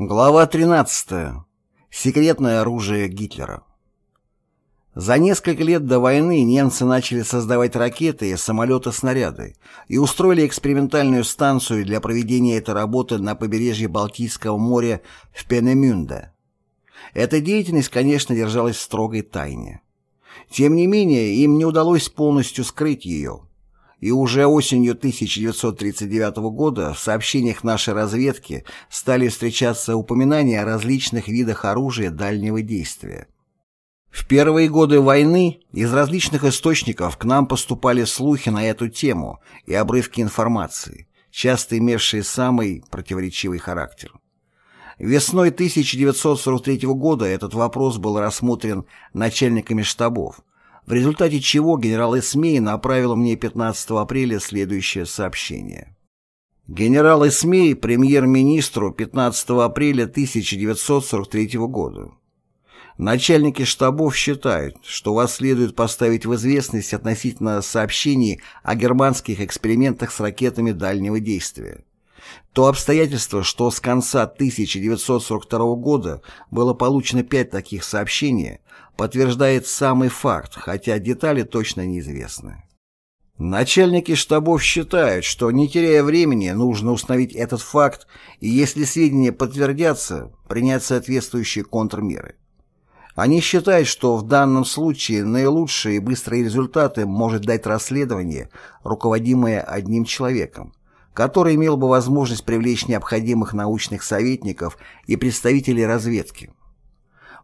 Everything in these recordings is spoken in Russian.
Глава 13. Секретное оружие Гитлера. За несколько лет до войны немцы начали создавать ракеты, самолеты-снаряды и устроили экспериментальную станцию для проведения этой работы на побережье Балтийского моря в Пенемюнде. Эта деятельность, конечно, держалась в строгой тайне. Тем не менее, им не удалось полностью скрыть ее и уже осенью 1939 года в сообщениях нашей разведки стали встречаться упоминания о различных видах оружия дальнего действия. В первые годы войны из различных источников к нам поступали слухи на эту тему и обрывки информации, часто имевшие самый противоречивый характер. Весной 1943 года этот вопрос был рассмотрен начальниками штабов, в результате чего генерал Эсмей направил мне 15 апреля следующее сообщение. Генерал Эсмей премьер-министру 15 апреля 1943 года. Начальники штабов считают, что вас следует поставить в известность относительно сообщений о германских экспериментах с ракетами дальнего действия. То обстоятельство, что с конца 1942 года было получено пять таких сообщений, подтверждает самый факт, хотя детали точно неизвестны. Начальники штабов считают, что не теряя времени, нужно установить этот факт и, если сведения подтвердятся, принять соответствующие контрмеры. Они считают, что в данном случае наилучшие и быстрые результаты может дать расследование, руководимое одним человеком, который имел бы возможность привлечь необходимых научных советников и представителей разведки.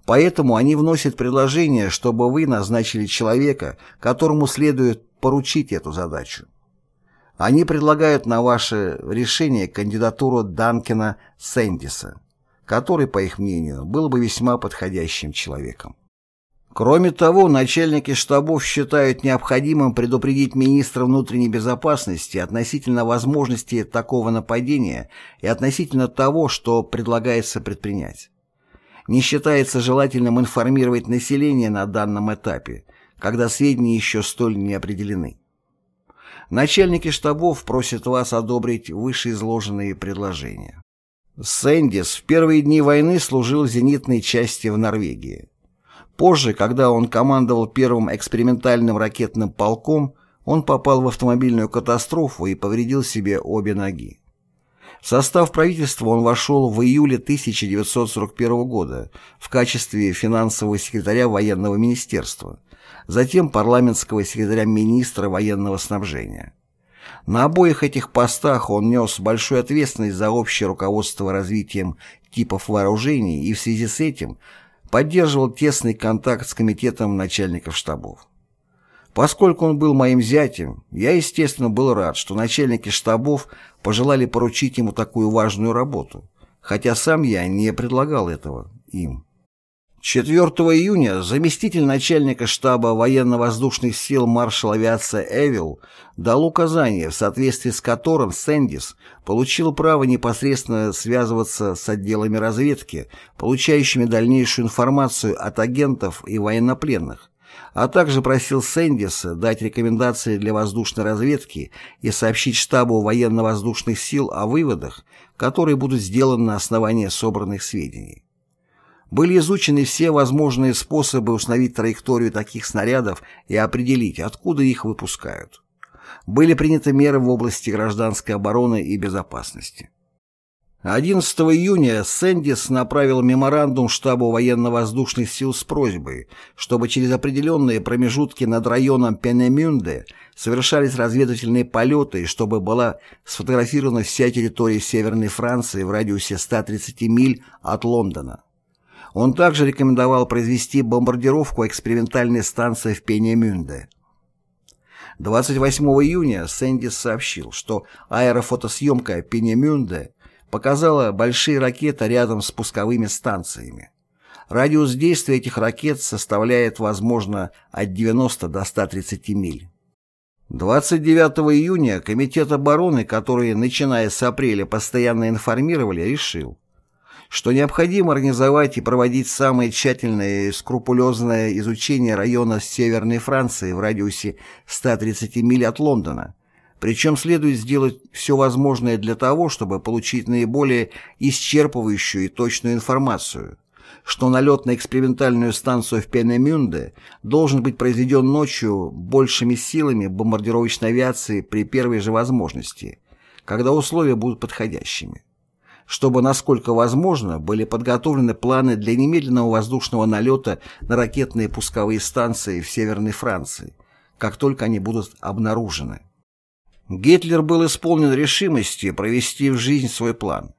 Поэтому они вносят предложение, чтобы вы назначили человека, которому следует поручить эту задачу. Они предлагают на ваше решение кандидатуру Данкина Сэндиса, который, по их мнению, был бы весьма подходящим человеком. Кроме того, начальники штабов считают необходимым предупредить министра внутренней безопасности относительно возможности такого нападения и относительно того, что предлагается предпринять. Не считается желательным информировать население на данном этапе, когда сведения еще столь не определены. Начальники штабов просят вас одобрить вышеизложенные предложения. Сэндис в первые дни войны служил в зенитной части в Норвегии. Позже, когда он командовал первым экспериментальным ракетным полком, он попал в автомобильную катастрофу и повредил себе обе ноги. В состав правительства он вошел в июле 1941 года в качестве финансового секретаря военного министерства, затем парламентского секретаря министра военного снабжения. На обоих этих постах он нес большую ответственность за общее руководство развитием типов вооружений и в связи с этим – поддерживал тесный контакт с комитетом начальников штабов. Поскольку он был моим зятем, я, естественно, был рад, что начальники штабов пожелали поручить ему такую важную работу, хотя сам я не предлагал этого им. 4 июня заместитель начальника штаба военно-воздушных сил маршал авиации Эвил дал указание, в соответствии с которым Сэндис получил право непосредственно связываться с отделами разведки, получающими дальнейшую информацию от агентов и военнопленных, а также просил Сэндиса дать рекомендации для воздушной разведки и сообщить штабу военно-воздушных сил о выводах, которые будут сделаны на основании собранных сведений. Были изучены все возможные способы установить траекторию таких снарядов и определить, откуда их выпускают. Были приняты меры в области гражданской обороны и безопасности. 11 июня Сэндис направил меморандум штабу военно-воздушных сил с просьбой, чтобы через определенные промежутки над районом Пенемюнде совершались разведывательные полеты и чтобы была сфотографирована вся территория Северной Франции в радиусе 130 миль от Лондона. Он также рекомендовал произвести бомбардировку экспериментальной станции в Пенемюнде. 28 июня Сэндис сообщил, что аэрофотосъемка Пенемюнде показала большие ракеты рядом с пусковыми станциями. Радиус действия этих ракет составляет, возможно, от 90 до 130 миль. 29 июня Комитет обороны, который, начиная с апреля, постоянно информировали, решил, что необходимо организовать и проводить самое тщательное и скрупулезное изучение района Северной Франции в радиусе 130 миль от Лондона, Причем следует сделать все возможное для того, чтобы получить наиболее исчерпывающую и точную информацию, что налет на экспериментальную станцию в Пенемюнде должен быть произведен ночью большими силами бомбардировочной авиации при первой же возможности, когда условия будут подходящими. Чтобы, насколько возможно, были подготовлены планы для немедленного воздушного налета на ракетные пусковые станции в Северной Франции, как только они будут обнаружены. Гитлер был исполнен решимости провести в жизнь свой план.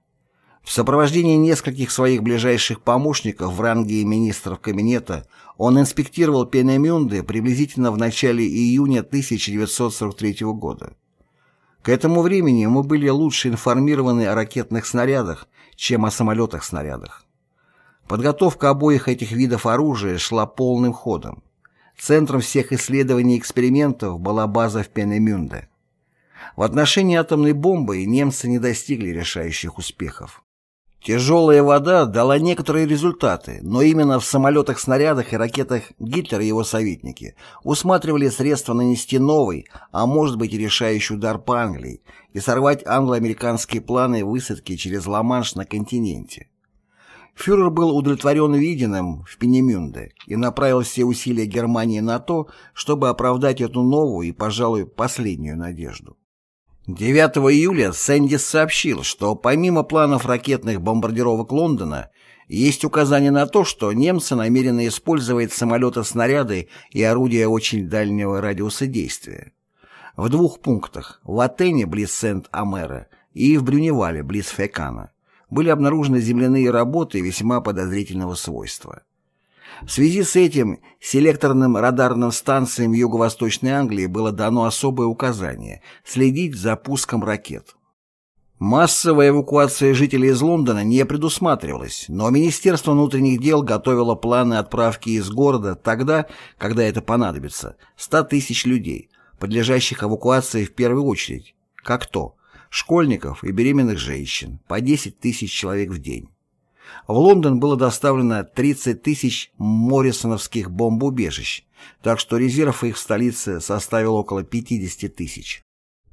В сопровождении нескольких своих ближайших помощников в ранге министров кабинета он инспектировал Пенемюнде приблизительно в начале июня 1943 года. К этому времени мы были лучше информированы о ракетных снарядах, чем о самолетах-снарядах. Подготовка обоих этих видов оружия шла полным ходом. Центром всех исследований и экспериментов была база в Пенемюнде. В отношении атомной бомбы немцы не достигли решающих успехов. Тяжелая вода дала некоторые результаты, но именно в самолетах-снарядах и ракетах Гитлер и его советники усматривали средства нанести новый, а может быть и решающий удар по Англии и сорвать англо-американские планы высадки через Ла-Манш на континенте. Фюрер был удовлетворен виденным в Пенемюнде и направил все усилия Германии на то, чтобы оправдать эту новую и, пожалуй, последнюю надежду. 9 июля Сэндис сообщил, что помимо планов ракетных бомбардировок Лондона, есть указание на то, что немцы намерены использовать самолеты-снаряды и орудия очень дальнего радиуса действия. В двух пунктах, в Атене, близ Сент-Амера, и в Брюневале, близ Фекана, были обнаружены земляные работы весьма подозрительного свойства. В связи с этим селекторным радарным станциям Юго-Восточной Англии было дано особое указание следить за пуском ракет. Массовая эвакуация жителей из Лондона не предусматривалась, но Министерство внутренних дел готовило планы отправки из города тогда, когда это понадобится, 100 тысяч людей, подлежащих эвакуации в первую очередь, как то, школьников и беременных женщин, по 10 тысяч человек в день. В Лондон было доставлено 30 тысяч моррисоновских бомбоубежищ, так что резерв их в столице составил около 50 тысяч.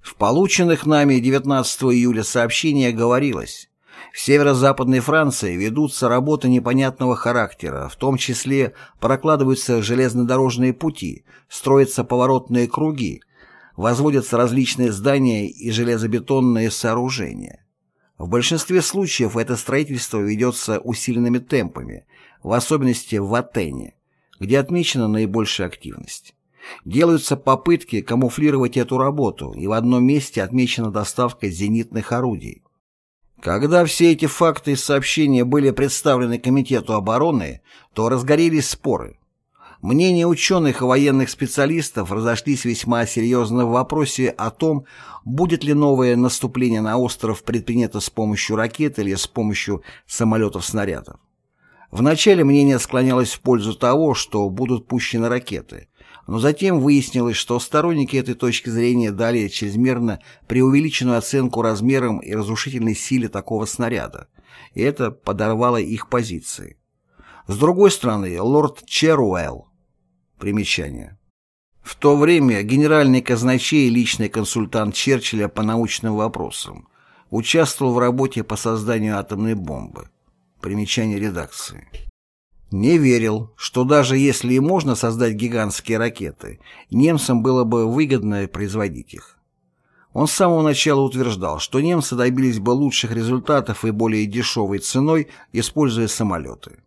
В полученных нами 19 июля сообщениях говорилось, в северо-западной Франции ведутся работы непонятного характера, в том числе прокладываются железнодорожные пути, строятся поворотные круги, возводятся различные здания и железобетонные сооружения. В большинстве случаев это строительство ведется усиленными темпами, в особенности в Атене, где отмечена наибольшая активность. Делаются попытки камуфлировать эту работу, и в одном месте отмечена доставка зенитных орудий. Когда все эти факты и сообщения были представлены Комитету обороны, то разгорелись споры. Мнения ученых и военных специалистов разошлись весьма серьезно в вопросе о том, будет ли новое наступление на остров предпринято с помощью ракет или с помощью самолетов-снарядов. Вначале мнение склонялось в пользу того, что будут пущены ракеты, но затем выяснилось, что сторонники этой точки зрения дали чрезмерно преувеличенную оценку размерам и разрушительной силе такого снаряда, и это подорвало их позиции. С другой стороны, лорд Черуэлл Примечание. В то время генеральный казначей и личный консультант Черчилля по научным вопросам участвовал в работе по созданию атомной бомбы. Примечание редакции. Не верил, что даже если и можно создать гигантские ракеты, немцам было бы выгодно производить их. Он с самого начала утверждал, что немцы добились бы лучших результатов и более дешевой ценой, используя самолеты.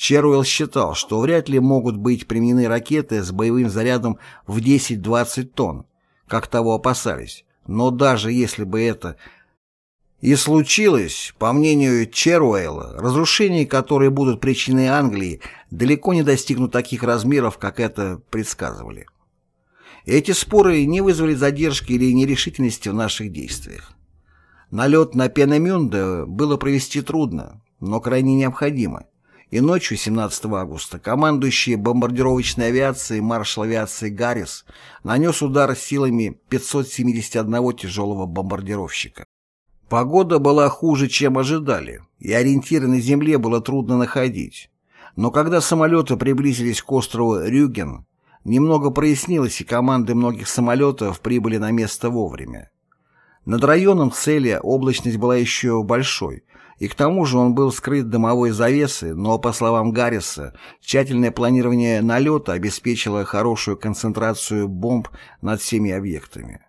Черуэлл считал, что вряд ли могут быть применены ракеты с боевым зарядом в 10-20 тонн, как того опасались. Но даже если бы это и случилось, по мнению Черуэлла, разрушения, которые будут причинены Англии, далеко не достигнут таких размеров, как это предсказывали. Эти споры не вызвали задержки или нерешительности в наших действиях. Налет на Пенемюнде было провести трудно, но крайне необходимо и ночью 17 августа командующий бомбардировочной авиацией маршал авиации Гаррис нанес удар силами 571 тяжелого бомбардировщика. Погода была хуже, чем ожидали, и ориентиры на земле было трудно находить. Но когда самолеты приблизились к острову Рюген, немного прояснилось, и команды многих самолетов прибыли на место вовремя. Над районом цели облачность была еще большой, и к тому же он был скрыт дымовой завесой, но, по словам Гарриса, тщательное планирование налета обеспечило хорошую концентрацию бомб над всеми объектами.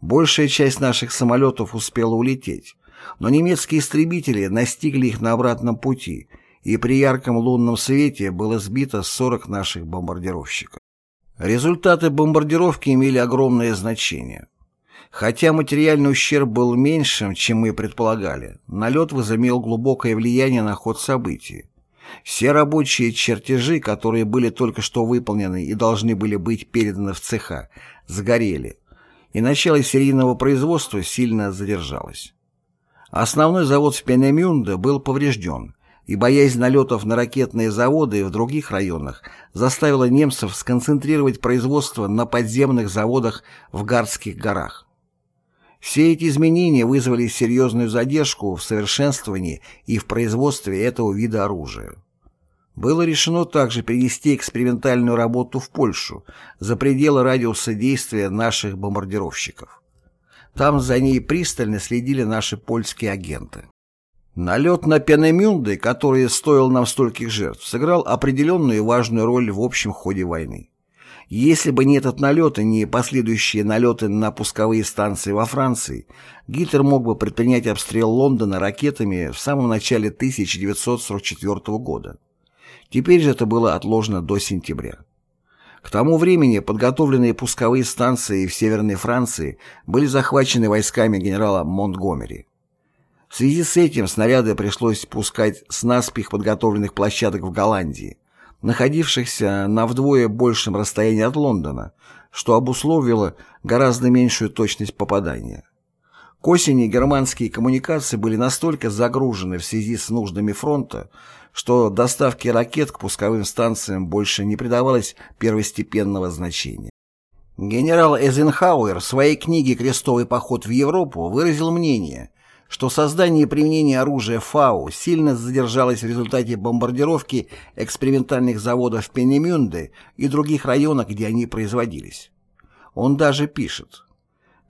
Большая часть наших самолетов успела улететь, но немецкие истребители настигли их на обратном пути, и при ярком лунном свете было сбито 40 наших бомбардировщиков. Результаты бомбардировки имели огромное значение. Хотя материальный ущерб был меньшим, чем мы предполагали, налет возымел глубокое влияние на ход событий. Все рабочие чертежи, которые были только что выполнены и должны были быть переданы в цеха, сгорели, и начало серийного производства сильно задержалось. Основной завод в Пенемюнде был поврежден, и боязнь налетов на ракетные заводы в других районах заставила немцев сконцентрировать производство на подземных заводах в Гардских горах. Все эти изменения вызвали серьезную задержку в совершенствовании и в производстве этого вида оружия. Было решено также перевести экспериментальную работу в Польшу, за пределы радиуса действия наших бомбардировщиков. Там за ней пристально следили наши польские агенты. Налет на Пенемюнде, который стоил нам стольких жертв, сыграл определенную и важную роль в общем ходе войны. Если бы не этот налет и не последующие налеты на пусковые станции во Франции, Гитлер мог бы предпринять обстрел Лондона ракетами в самом начале 1944 года. Теперь же это было отложено до сентября. К тому времени подготовленные пусковые станции в Северной Франции были захвачены войсками генерала Монтгомери. В связи с этим снаряды пришлось пускать с наспех подготовленных площадок в Голландии, находившихся на вдвое большем расстоянии от Лондона, что обусловило гораздо меньшую точность попадания. К осени германские коммуникации были настолько загружены в связи с нуждами фронта, что доставке ракет к пусковым станциям больше не придавалось первостепенного значения. Генерал Эйзенхауэр в своей книге «Крестовый поход в Европу» выразил мнение, что создание и применение оружия ФАУ сильно задержалось в результате бомбардировки экспериментальных заводов Пенемюнде и других районах, где они производились. Он даже пишет,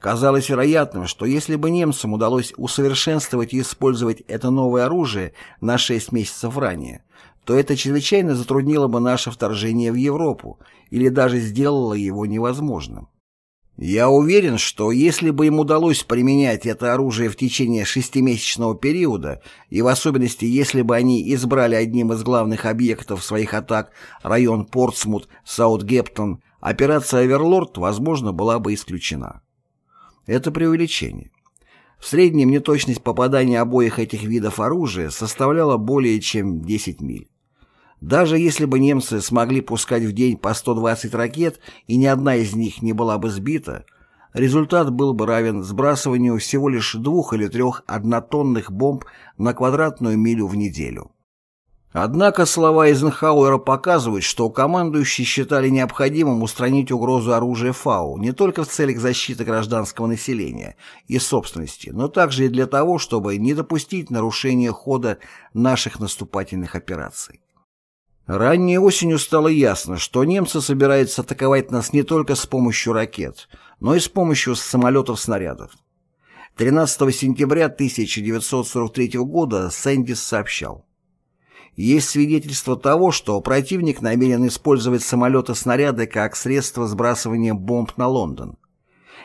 Казалось вероятным, что если бы немцам удалось усовершенствовать и использовать это новое оружие на 6 месяцев ранее, то это чрезвычайно затруднило бы наше вторжение в Европу или даже сделало его невозможным. Я уверен, что если бы им удалось применять это оружие в течение шестимесячного периода, и в особенности если бы они избрали одним из главных объектов своих атак район Портсмут, Саутгемптон, операция «Оверлорд», возможно, была бы исключена. Это преувеличение. В среднем неточность попадания обоих этих видов оружия составляла более чем 10 миль. Даже если бы немцы смогли пускать в день по 120 ракет и ни одна из них не была бы сбита, результат был бы равен сбрасыванию всего лишь двух или трех однотонных бомб на квадратную милю в неделю. Однако слова Эйзенхауэра показывают, что командующие считали необходимым устранить угрозу оружия ФАУ не только в целях защиты гражданского населения и собственности, но также и для того, чтобы не допустить нарушения хода наших наступательных операций. Ранней осенью стало ясно, что немцы собираются атаковать нас не только с помощью ракет, но и с помощью самолетов-снарядов. 13 сентября 1943 года Сэндис сообщал. Есть свидетельство того, что противник намерен использовать самолеты-снаряды как средство сбрасывания бомб на Лондон.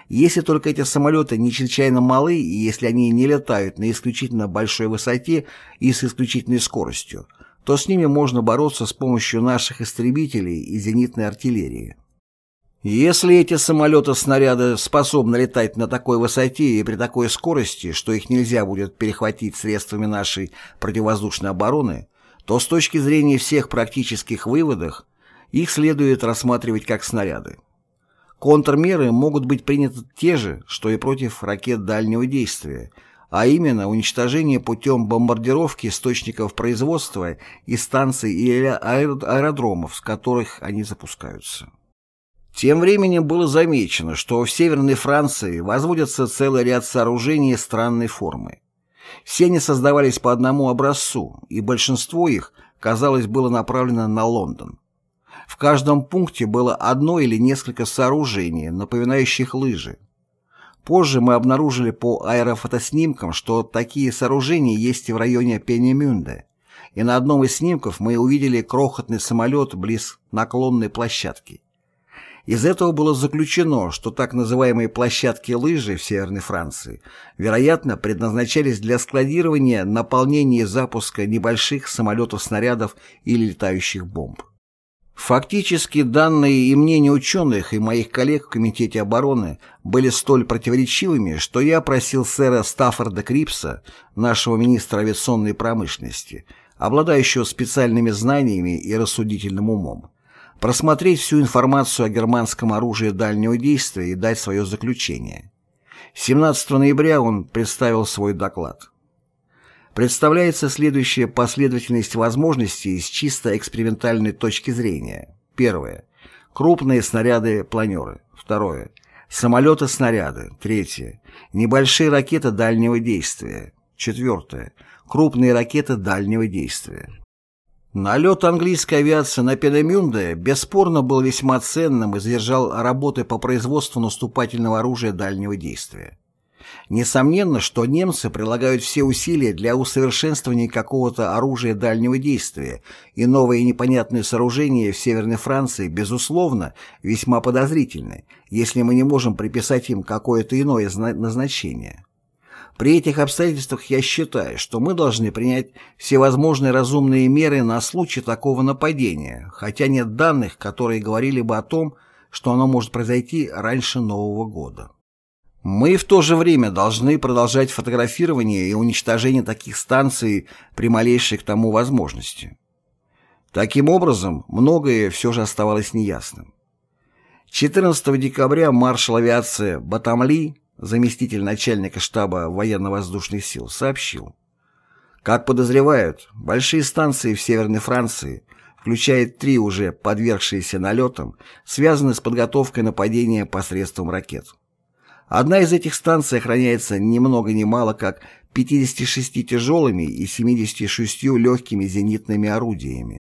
Если только эти самолеты не чрезвычайно малы и если они не летают на исключительно большой высоте и с исключительной скоростью, то с ними можно бороться с помощью наших истребителей и зенитной артиллерии. Если эти самолеты-снаряды способны летать на такой высоте и при такой скорости, что их нельзя будет перехватить средствами нашей противовоздушной обороны, то с точки зрения всех практических выводов их следует рассматривать как снаряды. Контрмеры могут быть приняты те же, что и против ракет дальнего действия – а именно уничтожение путем бомбардировки источников производства и станций или аэродромов, с которых они запускаются. Тем временем было замечено, что в Северной Франции возводятся целый ряд сооружений странной формы. Все они создавались по одному образцу, и большинство их, казалось, было направлено на Лондон. В каждом пункте было одно или несколько сооружений, напоминающих лыжи. Позже мы обнаружили по аэрофотоснимкам, что такие сооружения есть и в районе Пенемюнде, и на одном из снимков мы увидели крохотный самолет близ наклонной площадки. Из этого было заключено, что так называемые площадки лыжи в Северной Франции, вероятно, предназначались для складирования, наполнения и запуска небольших самолетов-снарядов или летающих бомб. Фактически данные и мнения ученых и моих коллег в Комитете обороны были столь противоречивыми, что я просил сэра Стаффорда Крипса, нашего министра авиационной промышленности, обладающего специальными знаниями и рассудительным умом, просмотреть всю информацию о германском оружии дальнего действия и дать свое заключение. 17 ноября он представил свой доклад. Представляется следующая последовательность возможностей с чисто экспериментальной точки зрения. Первое. Крупные снаряды-планеры. Второе. Самолеты-снаряды. Третье. Небольшие ракеты дальнего действия. Четвертое. Крупные ракеты дальнего действия. Налет английской авиации на Пенемюнде бесспорно был весьма ценным и задержал работы по производству наступательного оружия дальнего действия. Несомненно, что немцы прилагают все усилия для усовершенствования какого-то оружия дальнего действия, и новые непонятные сооружения в Северной Франции, безусловно, весьма подозрительны, если мы не можем приписать им какое-то иное назначение. При этих обстоятельствах я считаю, что мы должны принять всевозможные разумные меры на случай такого нападения, хотя нет данных, которые говорили бы о том, что оно может произойти раньше Нового года. Мы в то же время должны продолжать фотографирование и уничтожение таких станций при малейшей к тому возможности. Таким образом, многое все же оставалось неясным. 14 декабря маршал авиации Батамли, заместитель начальника штаба военно-воздушных сил, сообщил, как подозревают, большие станции в Северной Франции, включая три уже подвергшиеся налетам, связаны с подготовкой нападения посредством ракет. Одна из этих станций охраняется ни много ни мало как 56 тяжелыми и 76 легкими зенитными орудиями.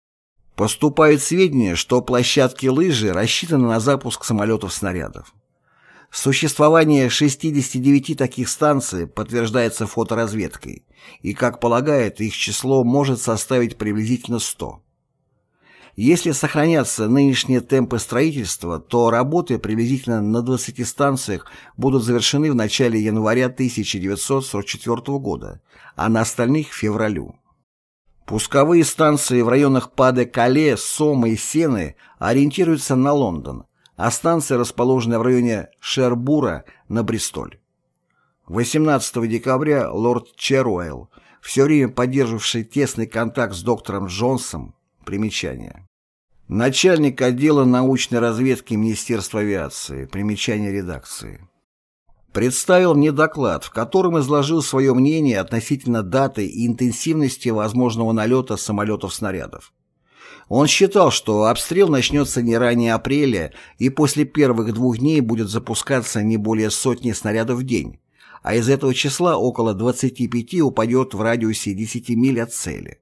Поступают сведения, что площадки лыжи рассчитаны на запуск самолетов-снарядов. Существование 69 таких станций подтверждается фоторазведкой, и, как полагают, их число может составить приблизительно 100. Если сохранятся нынешние темпы строительства, то работы приблизительно на 20 станциях будут завершены в начале января 1944 года, а на остальных – февралю. Пусковые станции в районах Паде-Кале, Сома и Сены ориентируются на Лондон, а станции, расположенные в районе Шербура, на Бристоль. 18 декабря лорд Черуэлл, все время поддерживавший тесный контакт с доктором Джонсом, примечание. Начальник отдела научной разведки Министерства авиации. Примечание редакции. Представил мне доклад, в котором изложил свое мнение относительно даты и интенсивности возможного налета самолетов-снарядов. Он считал, что обстрел начнется не ранее апреля и после первых двух дней будет запускаться не более сотни снарядов в день, а из этого числа около 25 упадет в радиусе 10 миль от цели.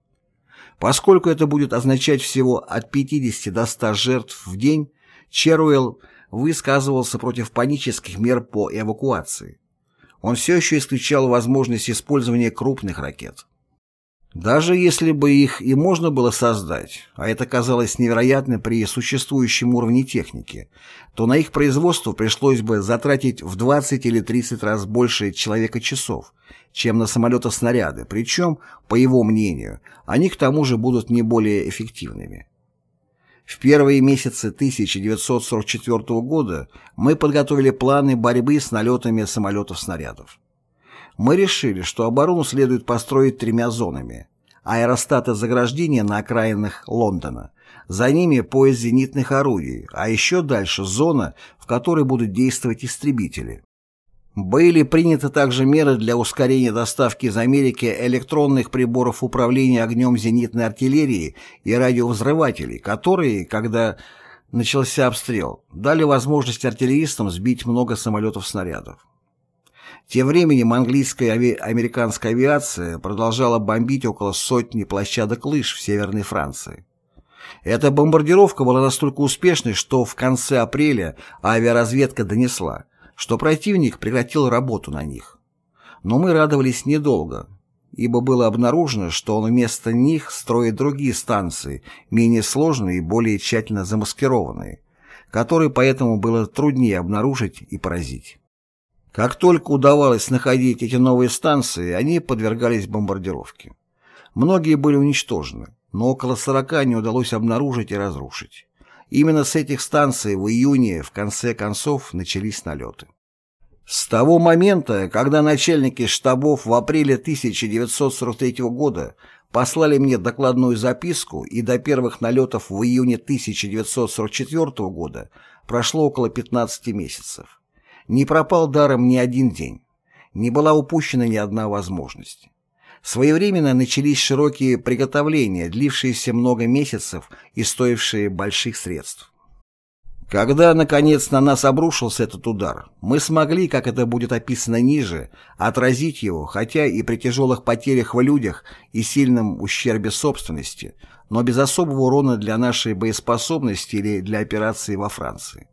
Поскольку это будет означать всего от 50 до 100 жертв в день, Черуэлл высказывался против панических мер по эвакуации. Он все еще исключал возможность использования крупных ракет. Даже если бы их и можно было создать, а это казалось невероятным при существующем уровне техники, то на их производство пришлось бы затратить в 20 или 30 раз больше человека-часов, чем на самолета-снаряды, причем, по его мнению, они к тому же будут не более эффективными. В первые месяцы 1944 года мы подготовили планы борьбы с налетами самолетов-снарядов мы решили, что оборону следует построить тремя зонами. Аэростаты заграждения на окраинах Лондона, за ними пояс зенитных орудий, а еще дальше зона, в которой будут действовать истребители. Были приняты также меры для ускорения доставки из Америки электронных приборов управления огнем зенитной артиллерии и радиовзрывателей, которые, когда начался обстрел, дали возможность артиллеристам сбить много самолетов-снарядов. Тем временем английская ави... американская авиация продолжала бомбить около сотни площадок лыж в Северной Франции. Эта бомбардировка была настолько успешной, что в конце апреля авиаразведка донесла, что противник прекратил работу на них. Но мы радовались недолго, ибо было обнаружено, что он вместо них строит другие станции, менее сложные и более тщательно замаскированные, которые поэтому было труднее обнаружить и поразить. Как только удавалось находить эти новые станции, они подвергались бомбардировке. Многие были уничтожены, но около 40 не удалось обнаружить и разрушить. Именно с этих станций в июне в конце концов начались налеты. С того момента, когда начальники штабов в апреле 1943 года послали мне докладную записку и до первых налетов в июне 1944 года прошло около 15 месяцев. Не пропал даром ни один день. Не была упущена ни одна возможность. Своевременно начались широкие приготовления, длившиеся много месяцев и стоившие больших средств. Когда, наконец, на нас обрушился этот удар, мы смогли, как это будет описано ниже, отразить его, хотя и при тяжелых потерях в людях и сильном ущербе собственности, но без особого урона для нашей боеспособности или для операции во Франции.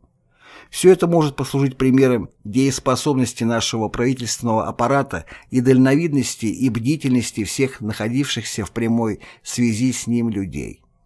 Все это может послужить примером дееспособности нашего правительственного аппарата и дальновидности и бдительности всех находившихся в прямой связи с ним людей.